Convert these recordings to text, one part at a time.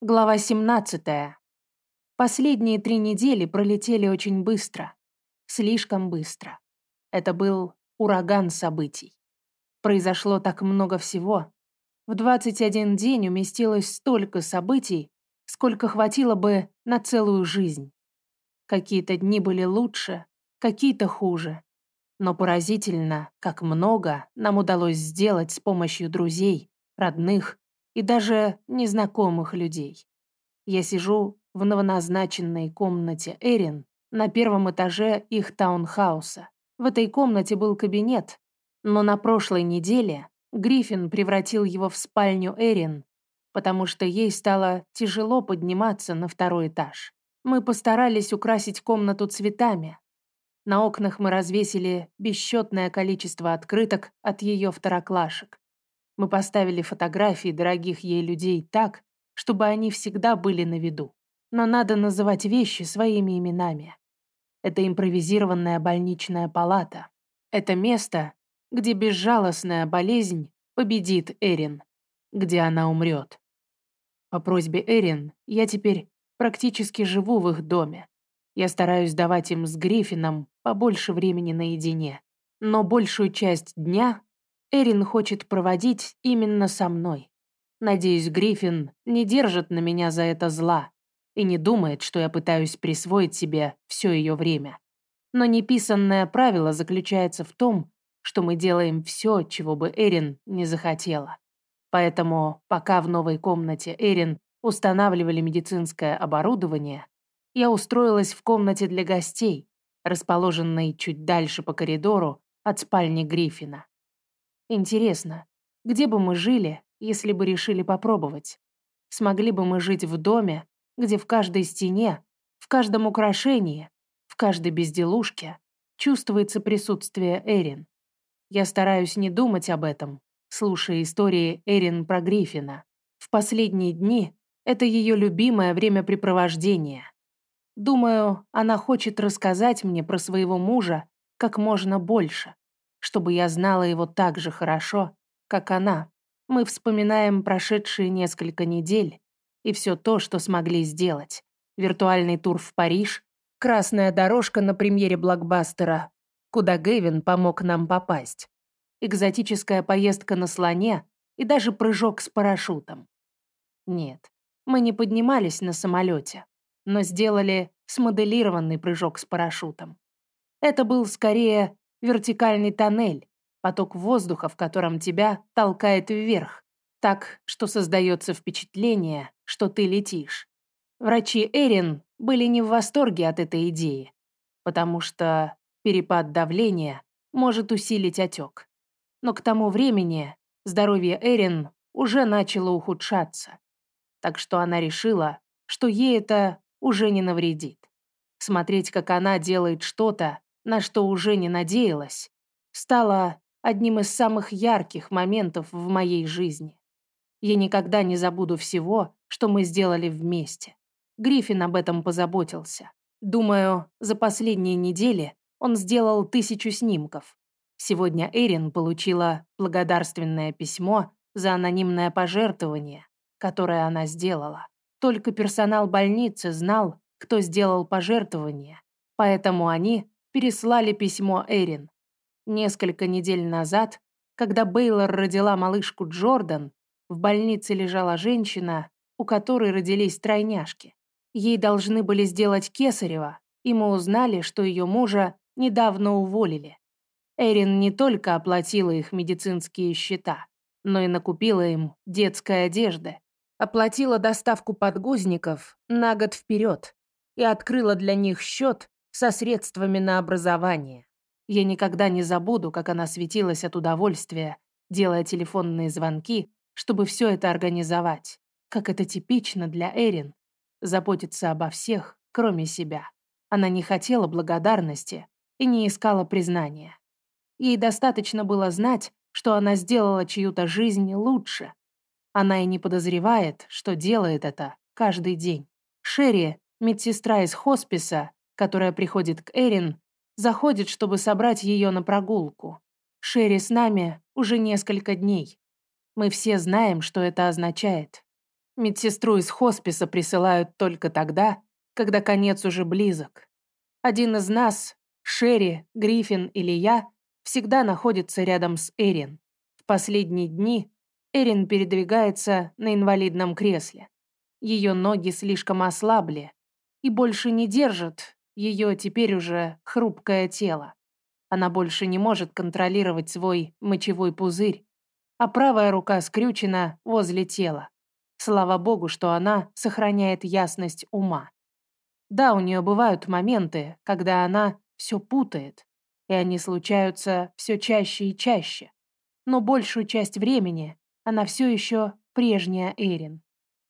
Глава 17. Последние три недели пролетели очень быстро. Слишком быстро. Это был ураган событий. Произошло так много всего. В 21 день уместилось столько событий, сколько хватило бы на целую жизнь. Какие-то дни были лучше, какие-то хуже. Но поразительно, как много нам удалось сделать с помощью друзей, родных и даже незнакомых людей. Я сижу в новоназначенной комнате Эрин на первом этаже их таунхауса. В этой комнате был кабинет, но на прошлой неделе Гриффин превратил его в спальню Эрин, потому что ей стало тяжело подниматься на второй этаж. Мы постарались украсить комнату цветами. На окнах мы развесили бесчетное количество открыток от ее второклашек. Мы поставили фотографии дорогих ей людей так, чтобы они всегда были на виду. Но надо называть вещи своими именами. Это импровизированная больничная палата. Это место, где безжалостная болезнь победит Эрин, где она умрет. По просьбе Эрин я теперь практически живу в их доме. Я стараюсь давать им с Гриффином побольше времени наедине. Но большую часть дня Эрин хочет проводить именно со мной. Надеюсь, Гриффин не держит на меня за это зла и не думает, что я пытаюсь присвоить себе все ее время. Но неписанное правило заключается в том, что мы делаем все, чего бы Эрин не захотела. Поэтому, пока в новой комнате Эрин устанавливали медицинское оборудование, я устроилась в комнате для гостей, расположенной чуть дальше по коридору от спальни Гриффина. Интересно, где бы мы жили, если бы решили попробовать? Смогли бы мы жить в доме, где в каждой стене, в каждом украшении, в каждой безделушке чувствуется присутствие Эрин? Я стараюсь не думать об этом, слушая истории Эрин про Гриффина. В последние дни это ее любимое времяпрепровождение. Думаю, она хочет рассказать мне про своего мужа как можно больше чтобы я знала его так же хорошо, как она. Мы вспоминаем прошедшие несколько недель и все то, что смогли сделать. Виртуальный тур в Париж, красная дорожка на премьере блокбастера, куда Гэвин помог нам попасть, экзотическая поездка на слоне и даже прыжок с парашютом. Нет, мы не поднимались на самолете, но сделали смоделированный прыжок с парашютом. Это был скорее вертикальный тоннель, поток воздуха, в котором тебя толкает вверх, так, что создается впечатление, что ты летишь. Врачи Эрин были не в восторге от этой идеи, потому что перепад давления может усилить отек. Но к тому времени здоровье Эрин уже начало ухудшаться, так что она решила, что ей это уже не навредит. Смотреть, как она делает что-то, на что уже не надеялась, стало одним из самых ярких моментов в моей жизни. Я никогда не забуду всего, что мы сделали вместе. Гриффин об этом позаботился. Думаю, за последние недели он сделал тысячу снимков. Сегодня Эрин получила благодарственное письмо за анонимное пожертвование, которое она сделала. Только персонал больницы знал, кто сделал пожертвование, поэтому они переслали письмо Эрин. Несколько недель назад, когда Бейлор родила малышку Джордан, в больнице лежала женщина, у которой родились тройняшки. Ей должны были сделать кесарево, и мы узнали, что ее мужа недавно уволили. Эрин не только оплатила их медицинские счета, но и накупила им детской одежды, оплатила доставку подгузников на год вперед и открыла для них счет со средствами на образование. Я никогда не забуду, как она светилась от удовольствия, делая телефонные звонки, чтобы все это организовать. Как это типично для Эрин. Заботиться обо всех, кроме себя. Она не хотела благодарности и не искала признания. Ей достаточно было знать, что она сделала чью-то жизнь лучше. Она и не подозревает, что делает это каждый день. Шерри, медсестра из хосписа, которая приходит к Эрин, заходит, чтобы собрать ее на прогулку. Шерри с нами уже несколько дней. Мы все знаем, что это означает. Медсестру из хосписа присылают только тогда, когда конец уже близок. Один из нас, Шерри, Гриффин или я, всегда находится рядом с Эрин. В последние дни Эрин передвигается на инвалидном кресле. Ее ноги слишком ослабли и больше не держат ее теперь уже хрупкое тело. Она больше не может контролировать свой мочевой пузырь, а правая рука скрючена возле тела. Слава богу, что она сохраняет ясность ума. Да, у нее бывают моменты, когда она все путает, и они случаются все чаще и чаще. Но большую часть времени она все еще прежняя Эрин.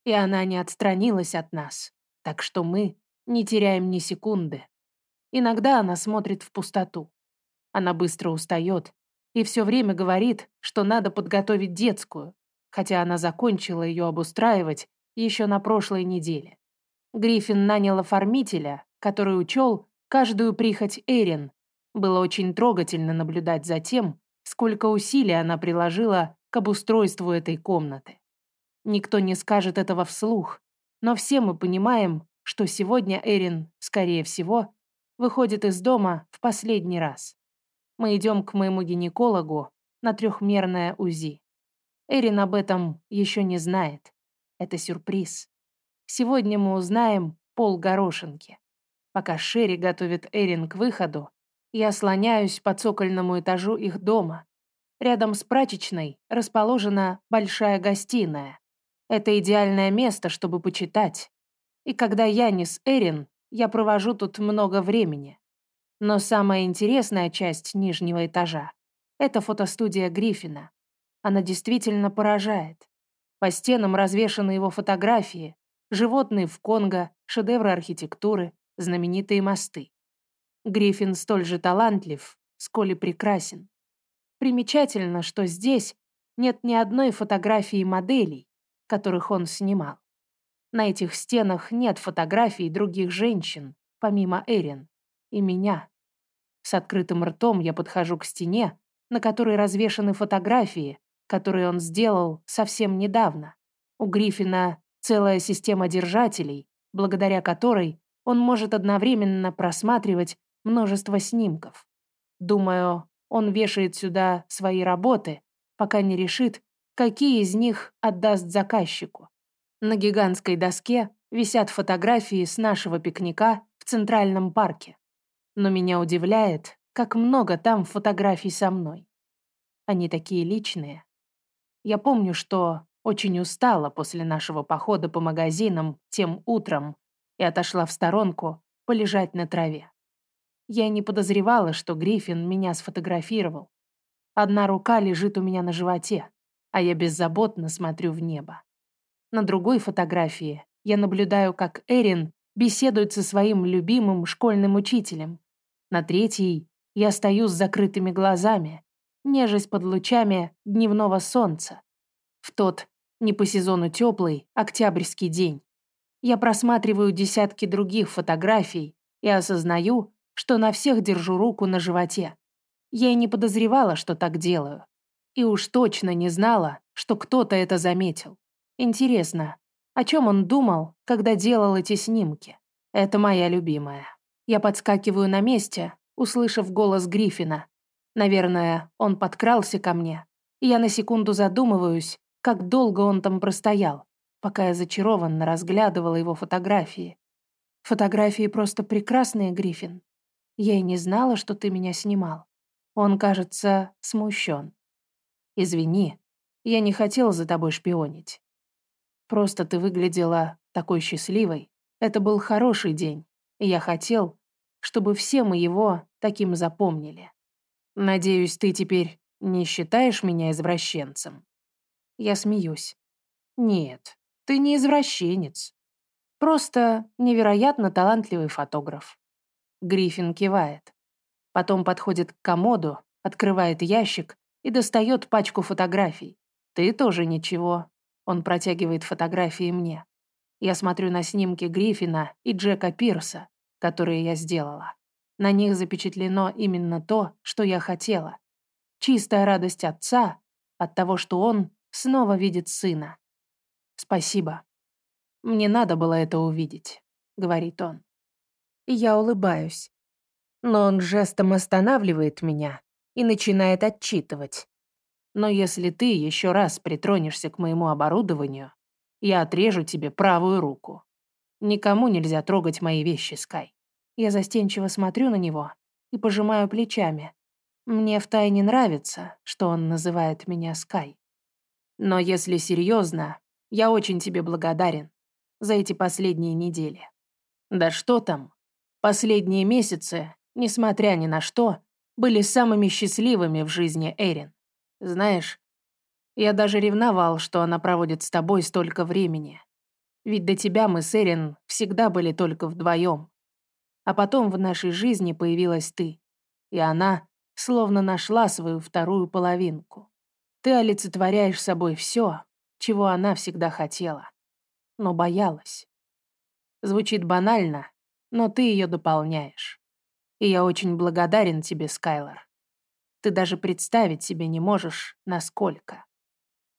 И она не отстранилась от нас, так что мы не теряем ни секунды. Иногда она смотрит в пустоту. Она быстро устает и все время говорит, что надо подготовить детскую, хотя она закончила ее обустраивать еще на прошлой неделе. Гриффин нанял оформителя, который учел каждую прихоть Эрин. Было очень трогательно наблюдать за тем, сколько усилий она приложила к обустройству этой комнаты. Никто не скажет этого вслух, но все мы понимаем, что сегодня Эрин, скорее всего, выходит из дома в последний раз. Мы идем к моему гинекологу на трехмерное УЗИ. Эрин об этом еще не знает. Это сюрприз. Сегодня мы узнаем пол горошинки. Пока Шерри готовит Эрин к выходу, я слоняюсь по цокольному этажу их дома. Рядом с прачечной расположена большая гостиная. Это идеальное место, чтобы почитать. И когда я не с Эрин, я провожу тут много времени. Но самая интересная часть нижнего этажа — это фотостудия Гриффина. Она действительно поражает. По стенам развешаны его фотографии, животные в Конго, шедевры архитектуры, знаменитые мосты. Гриффин столь же талантлив, сколь и прекрасен. Примечательно, что здесь нет ни одной фотографии моделей, которых он снимал. На этих стенах нет фотографий других женщин, помимо Эрин и меня. С открытым ртом я подхожу к стене, на которой развешаны фотографии, которые он сделал совсем недавно. У Гриффина целая система держателей, благодаря которой он может одновременно просматривать множество снимков. Думаю, он вешает сюда свои работы, пока не решит, какие из них отдаст заказчику. На гигантской доске висят фотографии с нашего пикника в Центральном парке. Но меня удивляет, как много там фотографий со мной. Они такие личные. Я помню, что очень устала после нашего похода по магазинам тем утром и отошла в сторонку полежать на траве. Я не подозревала, что Гриффин меня сфотографировал. Одна рука лежит у меня на животе, а я беззаботно смотрю в небо. На другой фотографии я наблюдаю, как Эрин беседует со своим любимым школьным учителем. На третьей я стою с закрытыми глазами, нежесть под лучами дневного солнца. В тот, не по сезону теплый, октябрьский день. Я просматриваю десятки других фотографий и осознаю, что на всех держу руку на животе. Я и не подозревала, что так делаю. И уж точно не знала, что кто-то это заметил. Интересно, о чем он думал, когда делал эти снимки? Это моя любимая. Я подскакиваю на месте, услышав голос Гриффина, Наверное, он подкрался ко мне, я на секунду задумываюсь, как долго он там простоял, пока я зачарованно разглядывала его фотографии. Фотографии просто прекрасные, Гриффин. Я и не знала, что ты меня снимал. Он, кажется, смущен. Извини, я не хотел за тобой шпионить. Просто ты выглядела такой счастливой. Это был хороший день, и я хотел, чтобы все мы его таким запомнили. Надеюсь, ты теперь не считаешь меня извращенцем? Я смеюсь. Нет, ты не извращенец. Просто невероятно талантливый фотограф. Гриффин кивает. Потом подходит к комоду, открывает ящик и достает пачку фотографий. Ты тоже ничего. Он протягивает фотографии мне. Я смотрю на снимки Гриффина и Джека Пирса, которые я сделала. На них запечатлено именно то, что я хотела. Чистая радость отца от того, что он снова видит сына. Спасибо. Мне надо было это увидеть», — говорит он. Я улыбаюсь. Но он жестом останавливает меня и начинает отчитывать. Но если ты еще раз притронешься к моему оборудованию, я отрежу тебе правую руку. Никому нельзя трогать мои вещи, Скай. Я застенчиво смотрю на него и пожимаю плечами. Мне втайне нравится, что он называет меня Скай. Но если серьезно, я очень тебе благодарен за эти последние недели. Да что там, последние месяцы, несмотря ни на что, были самыми счастливыми в жизни Эрин. Знаешь, я даже ревновал, что она проводит с тобой столько времени. Ведь до тебя мы с Эрин всегда были только вдвоем. А потом в нашей жизни появилась ты. И она словно нашла свою вторую половинку. Ты олицетворяешь собой все, чего она всегда хотела, но боялась. Звучит банально, но ты ее дополняешь. И я очень благодарен тебе, Скайлор. Ты даже представить себе не можешь, насколько.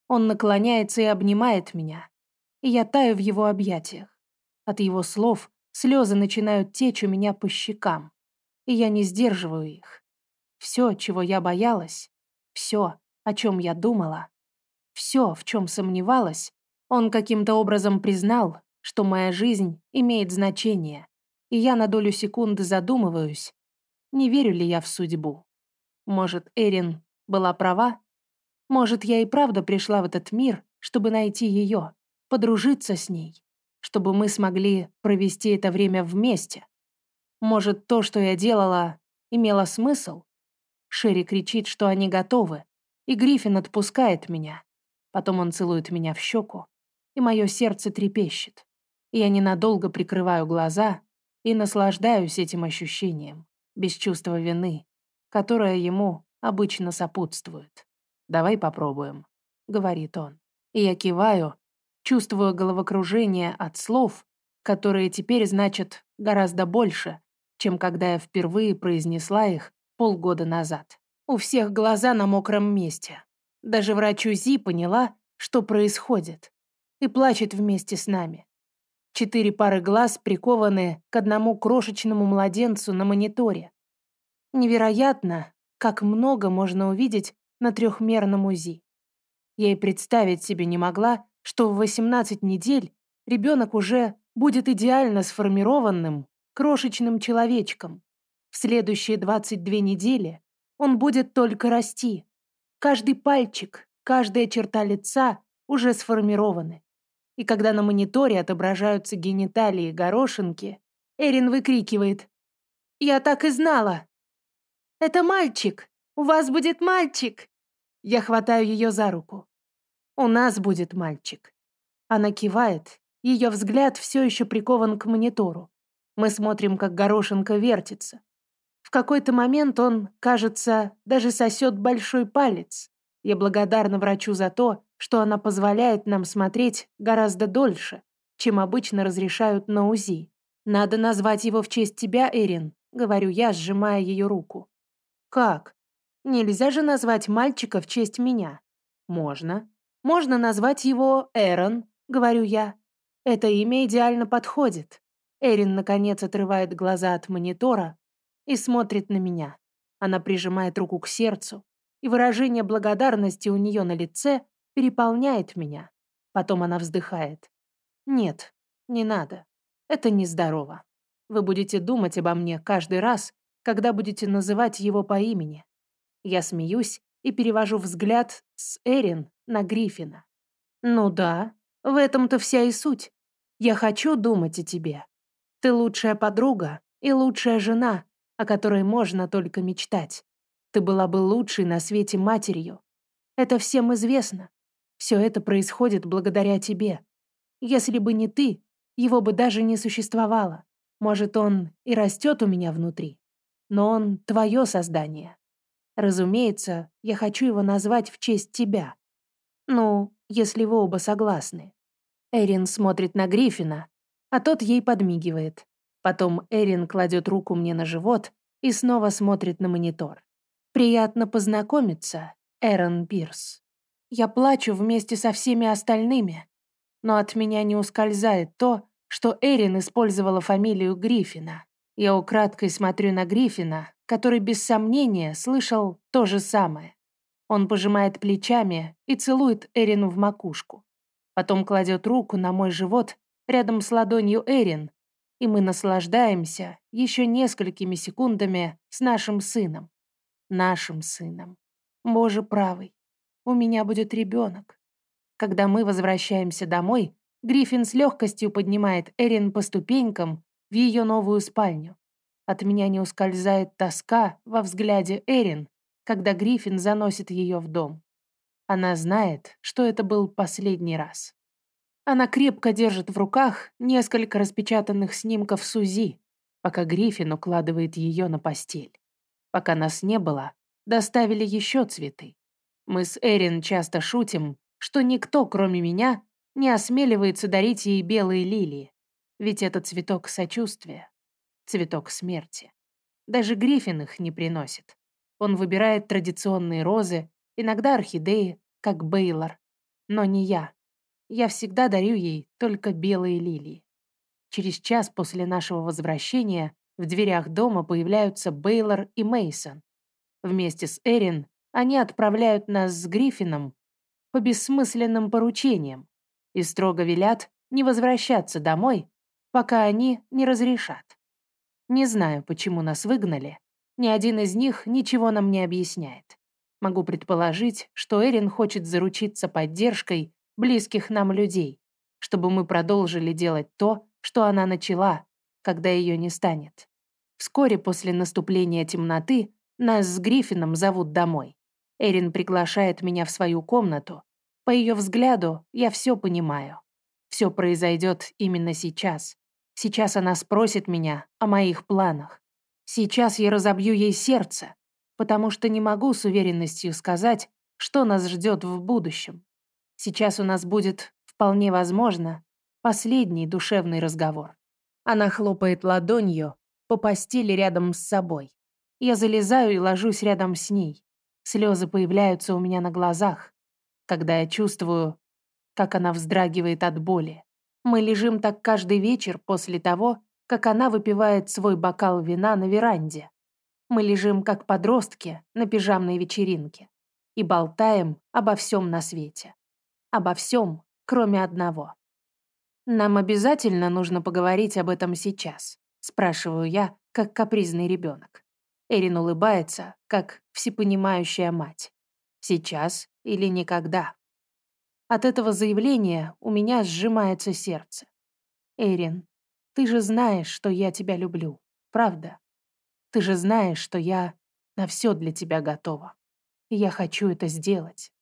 Он наклоняется и обнимает меня, и я таю в его объятиях. От его слов слезы начинают течь у меня по щекам, и я не сдерживаю их. Все, чего я боялась, все, о чем я думала, все, в чем сомневалась, он каким-то образом признал, что моя жизнь имеет значение, и я на долю секунды задумываюсь, не верю ли я в судьбу. Может, Эрин была права? Может, я и правда пришла в этот мир, чтобы найти ее, подружиться с ней, чтобы мы смогли провести это время вместе? Может, то, что я делала, имело смысл? Шерри кричит, что они готовы, и Гриффин отпускает меня. Потом он целует меня в щеку, и мое сердце трепещет. Я ненадолго прикрываю глаза и наслаждаюсь этим ощущением, без чувства вины, которое ему обычно сопутствует. «Давай попробуем», — говорит он. И я киваю, чувствую головокружение от слов, которые теперь значат гораздо больше, чем когда я впервые произнесла их полгода назад. У всех глаза на мокром месте. Даже врач УЗИ поняла, что происходит, и плачет вместе с нами. Четыре пары глаз прикованы к одному крошечному младенцу на мониторе. Невероятно, как много можно увидеть на трехмерном УЗИ. Я и представить себе не могла, что в 18 недель ребенок уже будет идеально сформированным, крошечным человечком. В следующие 22 недели он будет только расти. Каждый пальчик, каждая черта лица уже сформированы. И когда на мониторе отображаются гениталии горошинки, Эрин выкрикивает «Я так и знала!» «Это мальчик! У вас будет мальчик!» Я хватаю ее за руку. «У нас будет мальчик!» Она кивает, ее взгляд все еще прикован к монитору. Мы смотрим, как горошинка вертится. В какой-то момент он, кажется, даже сосет большой палец. Я благодарна врачу за то, что она позволяет нам смотреть гораздо дольше, чем обычно разрешают на УЗИ. «Надо назвать его в честь тебя, Эрин», — говорю я, сжимая ее руку. «Как? Нельзя же назвать мальчика в честь меня?» «Можно. Можно назвать его Эрон», — говорю я. Это имя идеально подходит. Эрин, наконец, отрывает глаза от монитора и смотрит на меня. Она прижимает руку к сердцу, и выражение благодарности у нее на лице переполняет меня. Потом она вздыхает. «Нет, не надо. Это нездорово. Вы будете думать обо мне каждый раз, когда будете называть его по имени». Я смеюсь и перевожу взгляд с Эрин на Гриффина. «Ну да, в этом-то вся и суть. Я хочу думать о тебе. Ты лучшая подруга и лучшая жена, о которой можно только мечтать. Ты была бы лучшей на свете матерью. Это всем известно. Все это происходит благодаря тебе. Если бы не ты, его бы даже не существовало. Может, он и растет у меня внутри. Но он твое создание. Разумеется, я хочу его назвать в честь тебя. Ну, если вы оба согласны. Эрин смотрит на Гриффина, а тот ей подмигивает. Потом Эрин кладет руку мне на живот и снова смотрит на монитор. «Приятно познакомиться, Эрон Пирс. Я плачу вместе со всеми остальными. но от меня не ускользает то, что Эрин использовала фамилию Гриффина. Я украдкой смотрю на Гриффина, который без сомнения слышал то же самое. Он пожимает плечами и целует Эрину в макушку. Потом кладет руку на мой живот рядом с ладонью Эрин, и мы наслаждаемся еще несколькими секундами с нашим сыном. Нашим сыном. Боже правый, у меня будет ребенок. Когда мы возвращаемся домой, Гриффин с легкостью поднимает Эрин по ступенькам в ее новую спальню. От меня не ускользает тоска во взгляде Эрин, когда Гриффин заносит ее в дом. Она знает, что это был последний раз. Она крепко держит в руках несколько распечатанных снимков Сузи, пока Гриффин укладывает ее на постель. Пока нас не было, доставили еще цветы. Мы с Эрин часто шутим, что никто, кроме меня, не осмеливается дарить ей белые лилии, ведь это цветок сочувствия, цветок смерти. Даже Гриффин их не приносит. Он выбирает традиционные розы, иногда орхидеи, как Бейлор. Но не я. Я всегда дарю ей только белые лилии. Через час после нашего возвращения в дверях дома появляются Бейлор и Мейсон. Вместе с Эрин они отправляют нас с Гриффином по бессмысленным поручениям и строго велят не возвращаться домой, пока они не разрешат. Не знаю, почему нас выгнали. Ни один из них ничего нам не объясняет. Могу предположить, что Эрин хочет заручиться поддержкой близких нам людей, чтобы мы продолжили делать то, что она начала, когда ее не станет. Вскоре после наступления темноты нас с Гриффином зовут домой. Эрин приглашает меня в свою комнату. По ее взгляду я все понимаю. Все произойдет именно сейчас. Сейчас она спросит меня о моих планах. Сейчас я разобью ей сердце, потому что не могу с уверенностью сказать, что нас ждет в будущем. Сейчас у нас будет, вполне возможно, последний душевный разговор. Она хлопает ладонью по постели рядом с собой. Я залезаю и ложусь рядом с ней. Слезы появляются у меня на глазах, когда я чувствую, как она вздрагивает от боли. Мы лежим так каждый вечер после того, как она выпивает свой бокал вина на веранде. Мы лежим как подростки на пижамной вечеринке и болтаем обо всем на свете. Обо всем, кроме одного. «Нам обязательно нужно поговорить об этом сейчас», спрашиваю я, как капризный ребенок. Эрин улыбается, как всепонимающая мать. Сейчас или никогда. От этого заявления у меня сжимается сердце. Эрин, ты же знаешь, что я тебя люблю, правда? Ты же знаешь, что я на все для тебя готова. И я хочу это сделать.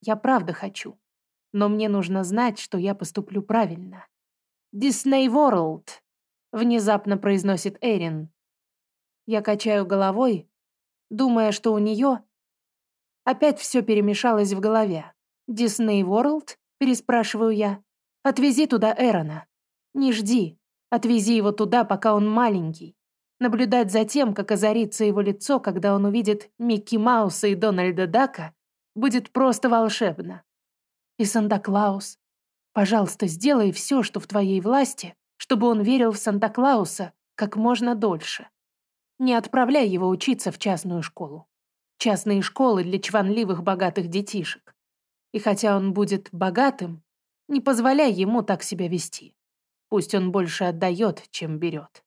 Я правда хочу. Но мне нужно знать, что я поступлю правильно. «Дисней Ворлд», — внезапно произносит Эрин, я качаю головой, думая, что у нее опять все перемешалось в голове. «Дисней Ворлд?» – переспрашиваю я. «Отвези туда Эрона. Не жди. Отвези его туда, пока он маленький. Наблюдать за тем, как озарится его лицо, когда он увидит Микки Мауса и Дональда Дака, будет просто волшебно. И Санта-Клаус. Пожалуйста, сделай все, что в твоей власти, чтобы он верил в Санта-Клауса как можно дольше. Не отправляй его учиться в частную школу. Частные школы для чванливых богатых детишек. И хотя он будет богатым, не позволяй ему так себя вести. Пусть он больше отдает, чем берет.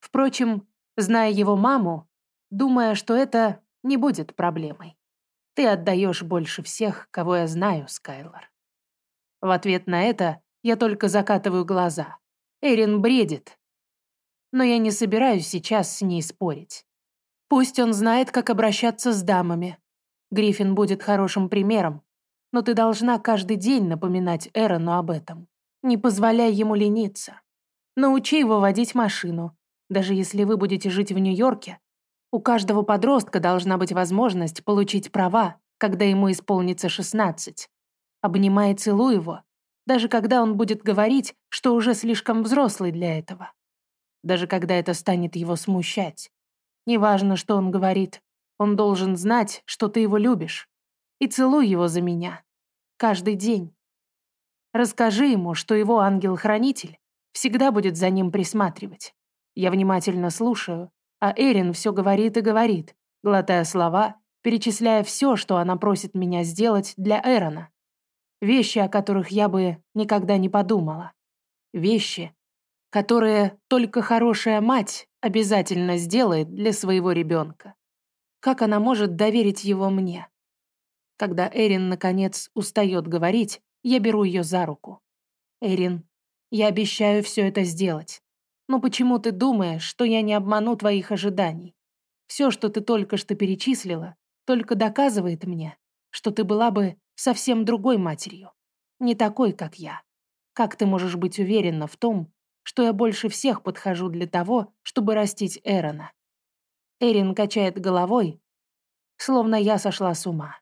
Впрочем, зная его маму, думая, что это не будет проблемой. Ты отдаешь больше всех, кого я знаю, Скайлор. В ответ на это я только закатываю глаза. Эрин бредит, но я не собираюсь сейчас с ней спорить. Пусть он знает, как обращаться с дамами. Гриффин будет хорошим примером, но ты должна каждый день напоминать Эрону об этом. Не позволяй ему лениться. Научи его водить машину. Даже если вы будете жить в Нью-Йорке, у каждого подростка должна быть возможность получить права, когда ему исполнится 16. Обнимай и целуй его, даже когда он будет говорить, что уже слишком взрослый для этого даже когда это станет его смущать. Неважно, что он говорит, он должен знать, что ты его любишь. И целуй его за меня. Каждый день. Расскажи ему, что его ангел-хранитель всегда будет за ним присматривать. Я внимательно слушаю, а Эрин все говорит и говорит, глотая слова, перечисляя все, что она просит меня сделать для Эрона. Вещи, о которых я бы никогда не подумала. Вещи, которые только хорошая мать обязательно сделает для своего ребенка. Как она может доверить его мне? Когда Эрин, наконец, устает говорить, я беру ее за руку. «Эрин, я обещаю все это сделать. Но почему ты думаешь, что я не обману твоих ожиданий? Все, что ты только что перечислила, только доказывает мне, что ты была бы совсем другой матерью, не такой, как я. Как ты можешь быть уверена в том, что я больше всех подхожу для того, чтобы растить Эрона?» Эрин качает головой, словно я сошла с ума.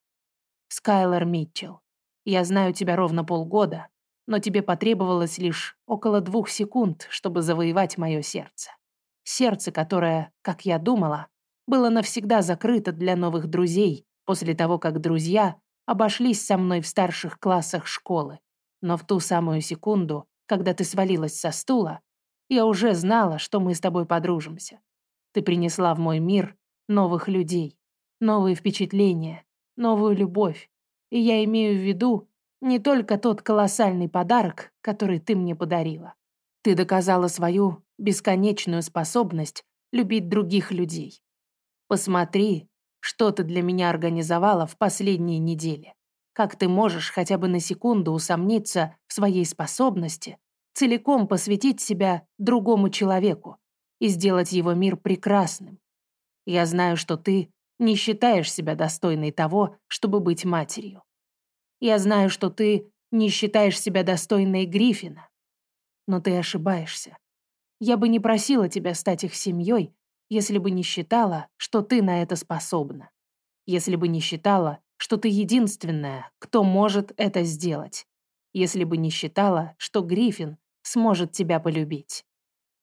Скайлер Митчелл, я знаю тебя ровно полгода, но тебе потребовалось лишь около двух секунд, чтобы завоевать мое сердце. Сердце, которое, как я думала, было навсегда закрыто для новых друзей после того, как друзья обошлись со мной в старших классах школы. Но в ту самую секунду, когда ты свалилась со стула, я уже знала, что мы с тобой подружимся. Ты принесла в мой мир новых людей, новые впечатления, новую любовь, и я имею в виду не только тот колоссальный подарок, который ты мне подарила. Ты доказала свою бесконечную способность любить других людей. Посмотри, что ты для меня организовала в последние недели. Как ты можешь хотя бы на секунду усомниться в своей способности целиком посвятить себя другому человеку и сделать его мир прекрасным. Я знаю, что ты не считаешь себя достойной того, чтобы быть матерью. Я знаю, что ты не считаешь себя достойной Гриффина. Но ты ошибаешься. Я бы не просила тебя стать их семьей, если бы не считала, что ты на это способна. Если бы не считала, что ты единственная, кто может это сделать. Если бы не считала, что Гриффин сможет тебя полюбить.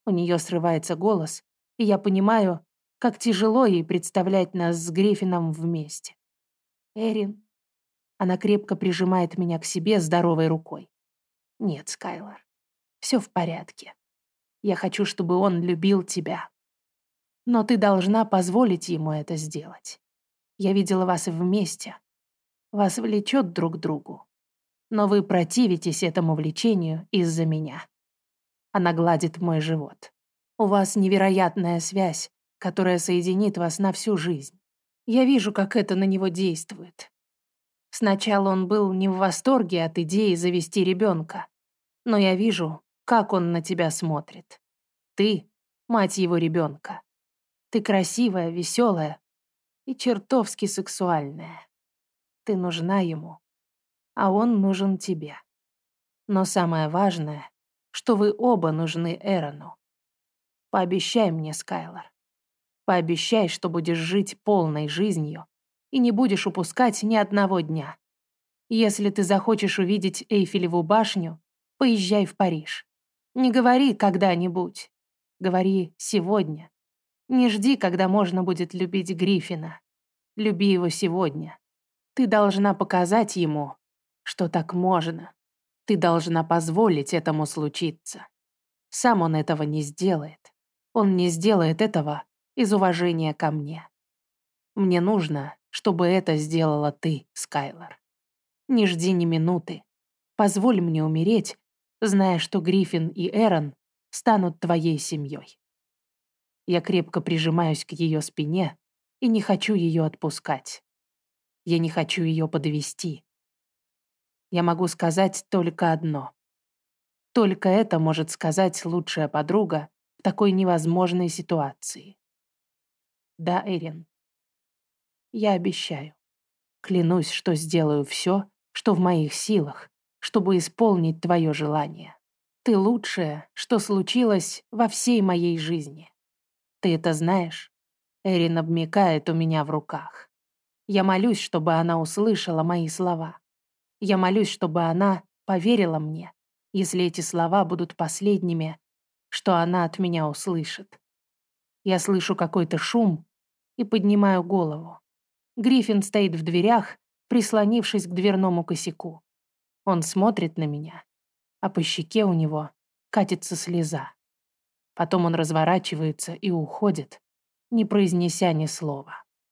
У нее срывается голос, и я понимаю, как тяжело ей представлять нас с Гриффином вместе. Эрин. Она крепко прижимает меня к себе здоровой рукой. Нет, Скайлор, все в порядке. Я хочу, чтобы он любил тебя. Но ты должна позволить ему это сделать. Я видела вас вместе. Вас влечет друг к другу. Но вы противитесь этому влечению из-за меня. Она гладит мой живот. У вас невероятная связь, которая соединит вас на всю жизнь. Я вижу, как это на него действует. Сначала он был не в восторге от идеи завести ребенка, но я вижу, как он на тебя смотрит. Ты — мать его ребенка. Ты красивая, веселая и чертовски сексуальная. Ты нужна ему, а он нужен тебе. Но самое важное, что вы оба нужны Эрону. Пообещай мне, Скайлор, Пообещай, что будешь жить полной жизнью и не будешь упускать ни одного дня. Если ты захочешь увидеть Эйфелеву башню, поезжай в Париж. Не говори когда-нибудь. Говори сегодня. Не жди, когда можно будет любить Гриффина. Люби его сегодня. Ты должна показать ему, что так можно. Ты должна позволить этому случиться. Сам он этого не сделает. Он не сделает этого, из уважения ко мне. Мне нужно, чтобы это сделала ты, Скайлор. Не жди ни минуты. Позволь мне умереть, зная, что Гриффин и Эрон станут твоей семьей. Я крепко прижимаюсь к ее спине и не хочу ее отпускать. Я не хочу ее подвести. Я могу сказать только одно. Только это может сказать лучшая подруга в такой невозможной ситуации. Да, Эрин. Я обещаю. Клянусь, что сделаю все, что в моих силах, чтобы исполнить твое желание. Ты лучшее, что случилось во всей моей жизни. Ты это знаешь? Эрин обмекает у меня в руках. Я молюсь, чтобы она услышала мои слова. Я молюсь, чтобы она поверила мне, если эти слова будут последними, что она от меня услышит. Я слышу какой-то шум и поднимаю голову. Гриффин стоит в дверях, прислонившись к дверному косяку. Он смотрит на меня, а по щеке у него катится слеза. Потом он разворачивается и уходит, не произнеся ни слова.